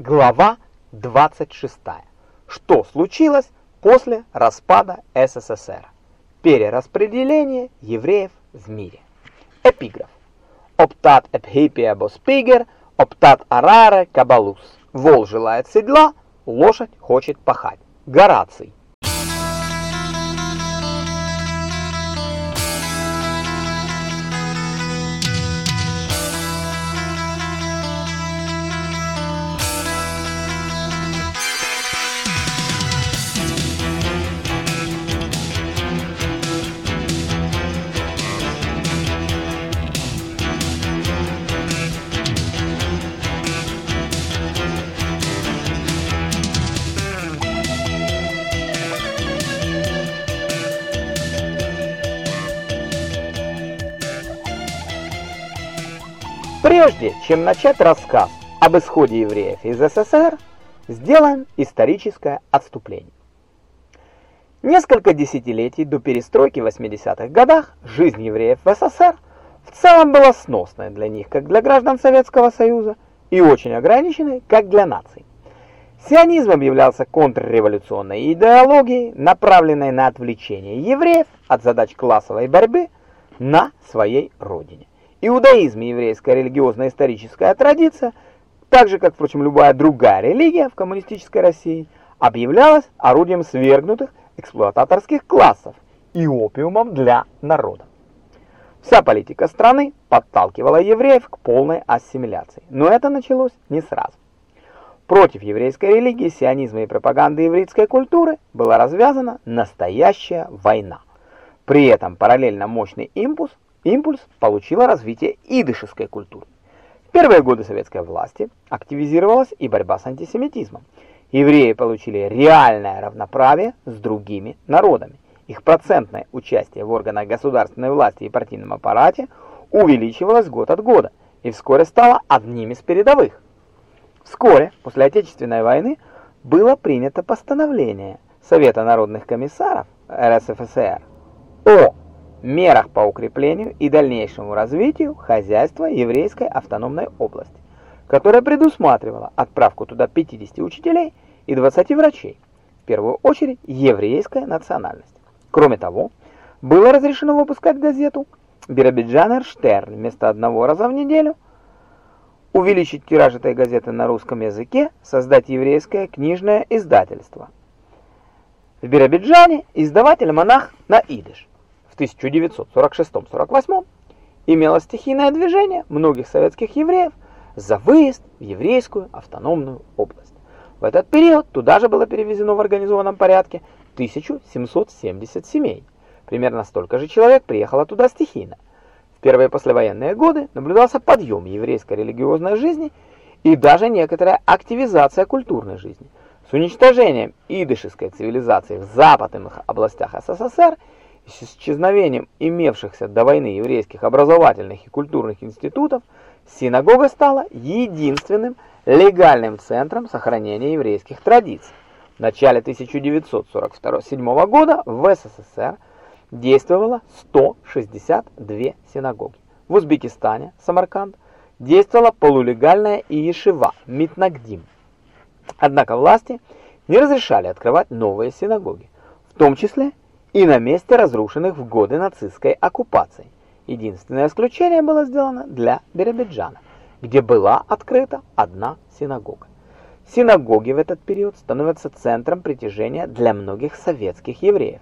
Глава 26. Что случилось после распада СССР? Перераспределение евреев в мире. Эпиграф. Оптат эпхипиабос пигер, оптат араре кабалус. Вол желает седла, лошадь хочет пахать. Гораций. Прежде чем начать рассказ об исходе евреев из СССР, сделаем историческое отступление. Несколько десятилетий до перестройки в 80-х годах жизнь евреев в СССР в целом была сносной для них, как для граждан Советского Союза, и очень ограниченной, как для наций. Сионизм объявлялся контрреволюционной идеологией, направленной на отвлечение евреев от задач классовой борьбы на своей родине. Иудаизм и еврейская религиозно-историческая традиция, так же как, впрочем, любая другая религия в коммунистической России, объявлялась орудием свергнутых эксплуататорских классов и опиумом для народа. Вся политика страны подталкивала евреев к полной ассимиляции, но это началось не сразу. Против еврейской религии, сионизма и пропаганды еврейской культуры была развязана настоящая война. При этом параллельно мощный импульс Импульс получило развитие идышевской культуры. В первые годы советской власти активизировалась и борьба с антисемитизмом. Евреи получили реальное равноправие с другими народами. Их процентное участие в органах государственной власти и партийном аппарате увеличивалось год от года и вскоре стало одним из передовых. Вскоре, после Отечественной войны, было принято постановление Совета народных комиссаров РСФСР о мерах по укреплению и дальнейшему развитию хозяйства еврейской автономной области, которая предусматривала отправку туда 50 учителей и 20 врачей, в первую очередь еврейская национальность. Кроме того, было разрешено выпускать газету «Биробиджанер Штерн» вместо одного раза в неделю, увеличить тираж этой газеты на русском языке, создать еврейское книжное издательство. В Биробиджане издаватель-монах на идыш. 1946-48 имело стихийное движение многих советских евреев за выезд в еврейскую автономную область. В этот период туда же было перевезено в организованном порядке 1770 семей. Примерно столько же человек приехало туда стихийно. В первые послевоенные годы наблюдался подъем еврейской религиозной жизни и даже некоторая активизация культурной жизни. С уничтожением идышевской цивилизации в западных областях СССР с исчезновением имевшихся до войны еврейских образовательных и культурных институтов, синагога стала единственным легальным центром сохранения еврейских традиций. В начале 1947 года в СССР действовало 162 синагоги. В Узбекистане, Самарканд, действовала полулегальная иешива Митнагдим. Однако власти не разрешали открывать новые синагоги, в том числе и на месте разрушенных в годы нацистской оккупации. Единственное исключение было сделано для Биробиджана, где была открыта одна синагога. Синагоги в этот период становятся центром притяжения для многих советских евреев.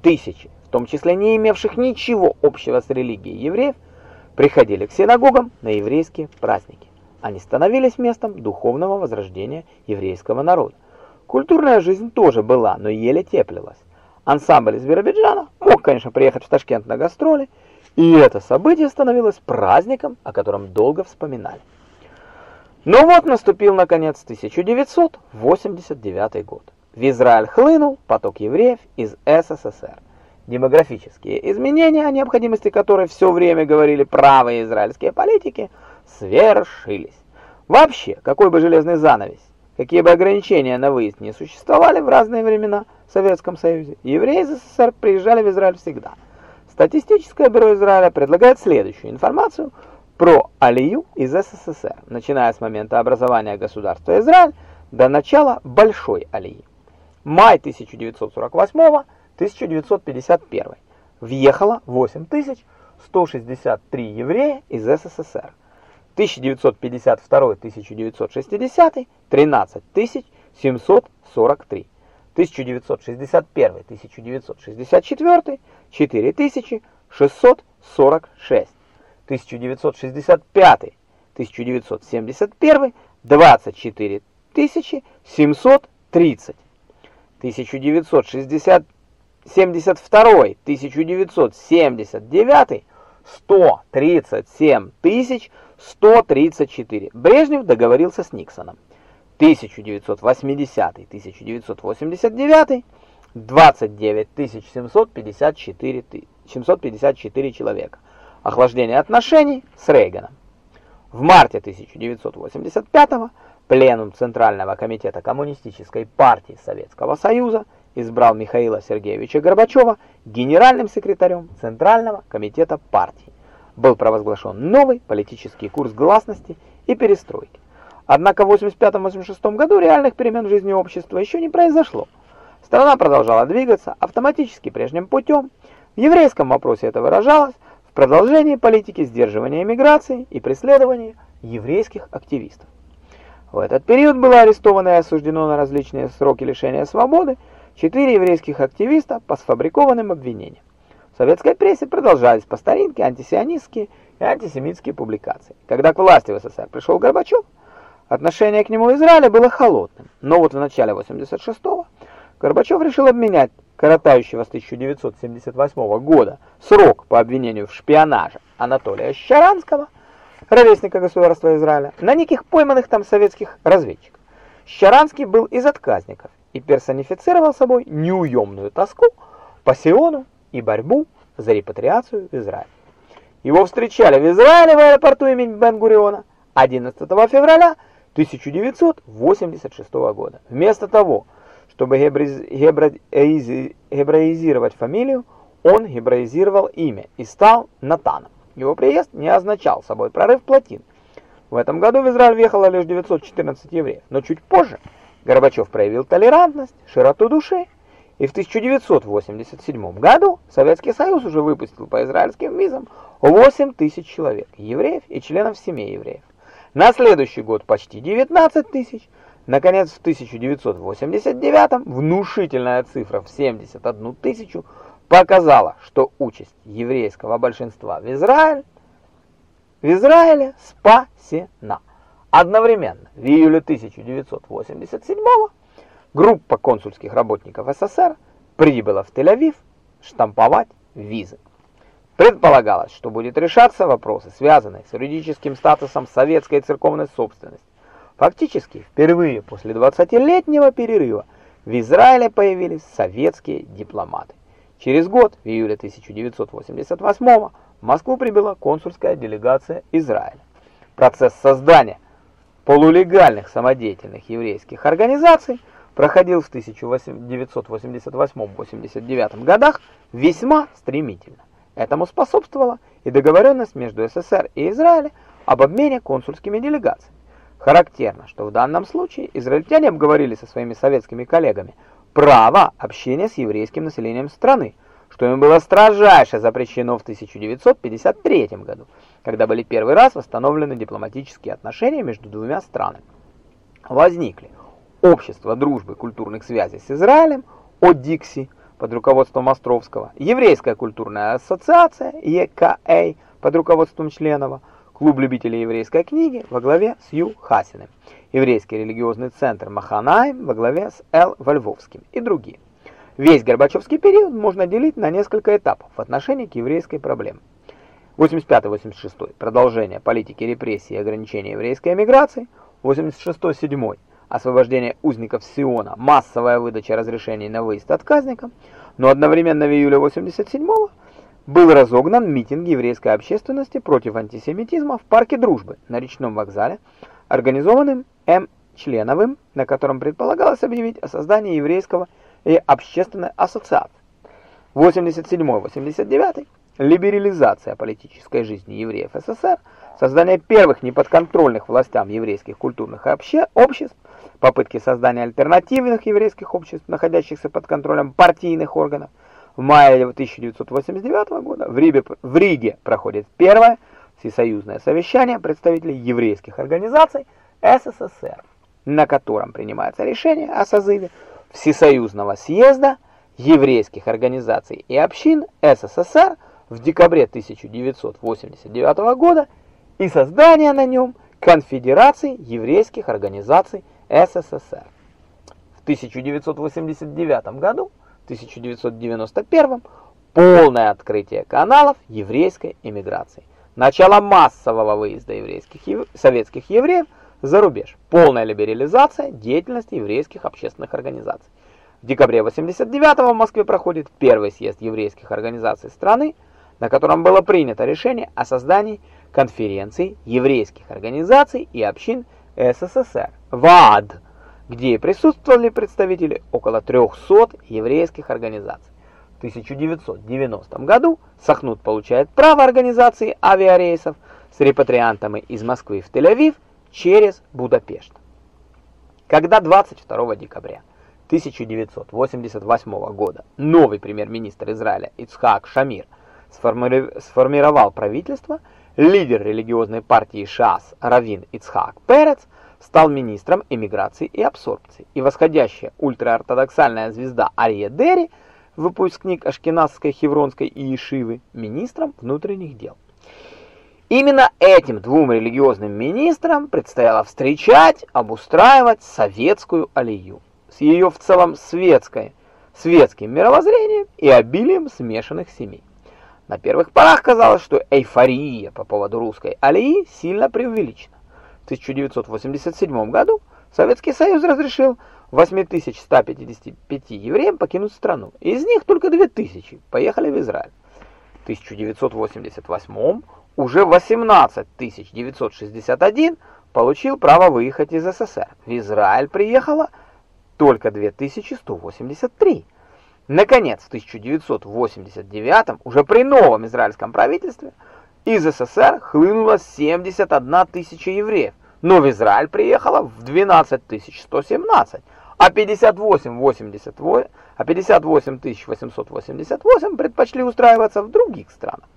Тысячи, в том числе не имевших ничего общего с религией евреев, приходили к синагогам на еврейские праздники. Они становились местом духовного возрождения еврейского народа. Культурная жизнь тоже была, но еле теплилась. Ансамбль из Биробиджана мог, конечно, приехать в Ташкент на гастроли, и это событие становилось праздником, о котором долго вспоминали. Но вот наступил, наконец, 1989 год. В Израиль хлынул поток евреев из СССР. Демографические изменения, о необходимости которых все время говорили правые израильские политики, свершились. Вообще, какой бы железный занавес, какие бы ограничения на выезд не существовали в разные времена – в Советском Союзе, евреи из СССР приезжали в Израиль всегда. Статистическое бюро Израиля предлагает следующую информацию про Алию из СССР, начиная с момента образования государства Израиль до начала Большой Алии. Май 1948-1951. Въехало 8163 еврея из СССР. 1952-1960 13 743. 1961-1964 4646. 1965-1971 24 730. 1960 72 1979 137 134. Брежнев договорился с Никсоном. 1980-1989 29 754 754 человека. Охлаждение отношений с Рейганом. В марте 1985 Пленум Центрального комитета Коммунистической партии Советского Союза избрал Михаила Сергеевича Горбачева генеральным секретарем Центрального комитета партии. Был провозглашен новый политический курс гласности и перестройки. Однако в 85-86 году реальных перемен в жизни общества еще не произошло. Страна продолжала двигаться автоматически прежним путем. В еврейском вопросе это выражалось в продолжении политики сдерживания эмиграции и преследования еврейских активистов. В этот период было арестовано и осуждено на различные сроки лишения свободы четыре еврейских активиста по сфабрикованным обвинениям. В советской прессе продолжались по старинке антисионистские и антисемитские публикации. Когда к власти в СССР пришел Горбачев, отношение к нему в Израиле было холодным. Но вот в начале 86-го Горбачев решил обменять коротающего с 1978 года срок по обвинению в шпионаже Анатолия Щаранского – ровесника государства Израиля, на неких пойманных там советских разведчиков. Щаранский был из отказников и персонифицировал собой неуемную тоску по Сиону и борьбу за репатриацию в Израиль. Его встречали в Израиле в аэропорту имени Бен-Гуриона 11 февраля 1986 года. Вместо того, чтобы гебраизировать фамилию, он гебраизировал имя и стал Натаном. Его приезд не означал собой прорыв плотин. В этом году в Израиль въехало лишь 914 евреев, но чуть позже Горбачев проявил толерантность, широту души, и в 1987 году Советский Союз уже выпустил по израильским визам 8 тысяч человек, евреев и членов семей евреев. На следующий год почти 19 тысяч. Наконец, в 1989 внушительная цифра в 71 тысячу показала, что участь еврейского большинства в Израиле в Израиле спасена. Одновременно в июле 1987 группа консульских работников СССР прибыла в Тель-Авив штамповать визы. Предполагалось, что будет решаться вопросы, связанные с юридическим статусом советской церковной собственности. Фактически, впервые после 20-летнего перерыва в Израиле появились советские дипломаты. Через год, в июле 1988 в Москву прибыла консульская делегация Израиля. Процесс создания полулегальных самодеятельных еврейских организаций проходил в 1988-89 годах весьма стремительно. Этому способствовала и договоренность между СССР и Израилем об обмене консульскими делегациями. Характерно, что в данном случае израильтяне обговорили со своими советскими коллегами право общения с еврейским населением страны, что им было строжайше запрещено в 1953 году, когда были первый раз восстановлены дипломатические отношения между двумя странами. Возникли Общество дружбы культурных связей с Израилем, ОДИКСИ, под руководством Островского, Еврейская культурная ассоциация, ЕКА, под руководством членов, Клуб любителей еврейской книги во главе с Ю Хасиным, Еврейский религиозный центр Маханаим во главе с Л. Вольвовским и другие. Весь Горбачевский период можно делить на несколько этапов в отношении к еврейской проблеме. 85-86 продолжение политики репрессий и ограничения еврейской эмиграции, 86-7 освобождение узников Сиона, массовая выдача разрешений на выезд отказникам, но одновременно в июле 87-го был разогнан митинг еврейской общественности против антисемитизма в парке Дружбы на речном вокзале, организованным М. Членовым, на котором предполагалось объявить о создании еврейского и общественной ассоциации. 87-89 либерализация политической жизни евреев СССР, создание первых неподконтрольных властям еврейских культурных обществ, попытки создания альтернативных еврейских обществ, находящихся под контролем партийных органов. В мае 1989 года в Риге, в Риге проходит первое всесоюзное совещание представителей еврейских организаций СССР, на котором принимается решение о созыве Всесоюзного съезда еврейских организаций и общин СССР в декабре 1989 года и создания на нем Конфедерации еврейских организаций СССР. В 1989 году, 1991 полное открытие каналов еврейской эмиграции, начало массового выезда еврейских советских евреев за рубеж, полная либерализация деятельности еврейских общественных организаций. В декабре 89 в Москве проходит первый съезд еврейских организаций страны, на котором было принято решение о создании конференции еврейских организаций и общин СССР, ВАД, где присутствовали представители около 300 еврейских организаций. В 1990 году Сахнут получает право организации авиарейсов с репатриантами из Москвы в Тель-Авив через Будапешт. Когда 22 декабря 1988 года новый премьер-министр Израиля Ицхак Шамир сформировал правительство, лидер религиозной партии ШАС Равин Ицхак Перец стал министром эмиграции и абсорбции, и восходящая ультраортодоксальная звезда Ария Дери, выпускник Ашкеназской, Хевронской и Ешивы, министром внутренних дел. Именно этим двум религиозным министрам предстояло встречать, обустраивать советскую алию с ее в целом светской, светским мировоззрением и обилием смешанных семей. На первых порах казалось, что эйфория по поводу русской алии сильно преувеличена. В 1987 году Советский Союз разрешил 8155 евреям покинуть страну. Из них только 2000 поехали в Израиль. В 1988 уже 18 961 получил право выехать из СССР. В Израиль приехало только 2183. Наконец, в 1989 уже при новом израильском правительстве из СССР хлынуло 71 тысяча евреев, но в Израиль приехало в 12 117, а 58 88, а 58 888 предпочли устраиваться в других странах.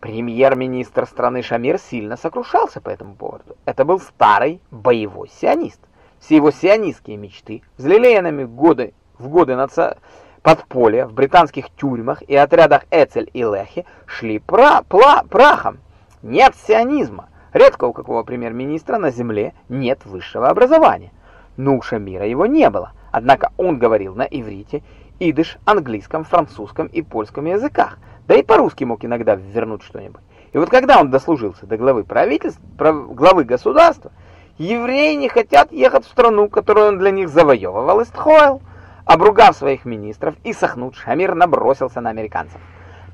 Премьер-министр страны Шамир сильно сокрушался по этому поводу. Это был старый боевой сионист. Все его сионистские мечты, взлелеянными годы, в годы наци... подполья в британских тюрьмах и отрядах Эцель и Лехи, шли пра... пла... прахом. Нет сионизма. Редко у какого премьер-министра на земле нет высшего образования. Но у Шамира его не было. Однако он говорил на иврите, идыш, английском, французском и польском языках – да и по-русски мог иногда вернуть что-нибудь. И вот когда он дослужился до главы правительства, главы государства, евреи не хотят ехать в страну, которую он для них завоевывал, Истхоэл. Обругав своих министров, и Сахнут Шамир набросился на американцев.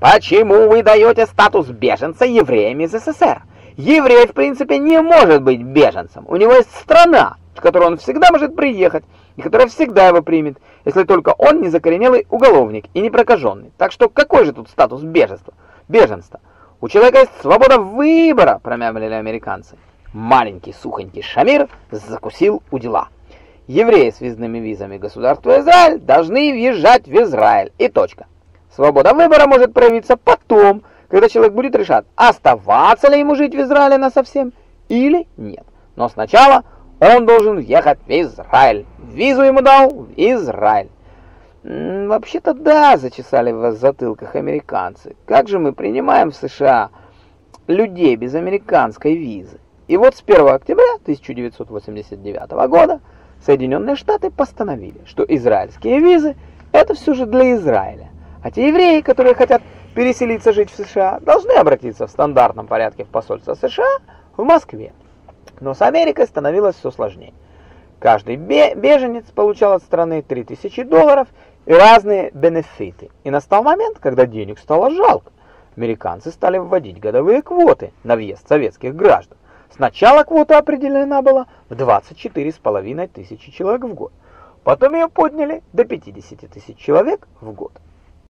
«Почему вы даете статус беженца евреям из СССР? Еврей, в принципе, не может быть беженцем. У него есть страна, в которую он всегда может приехать, и которая всегда его примет, если только он не закоренелый уголовник и не прокаженный. Так что какой же тут статус беженства? Беженства. У человека есть свобода выбора, промямлили американцы. Маленький сухонький Шамир закусил у дела. Евреи с визными визами государства Израиль должны въезжать в Израиль. И точка. Свобода выбора может проявиться потом, когда человек будет решать, оставаться ли ему жить в Израиле на совсем или нет. Но сначала он должен ехать в Израиль. Визу ему дал в Израиль. Вообще-то да, зачесали в затылках американцы. Как же мы принимаем в США людей без американской визы? И вот с 1 октября 1989 года Соединенные Штаты постановили, что израильские визы это все же для Израиля. А те евреи, которые хотят переселиться жить в США, должны обратиться в стандартном порядке в посольство США в Москве. Но с Америкой становилось все сложнее. Каждый беженец получал от страны 3000 долларов и разные бенефиты. И настал момент, когда денег стало жалко. Американцы стали вводить годовые квоты на въезд советских граждан. Сначала квота определена была в 24,5 тысячи человек в год. Потом ее подняли до 50 тысяч человек в год.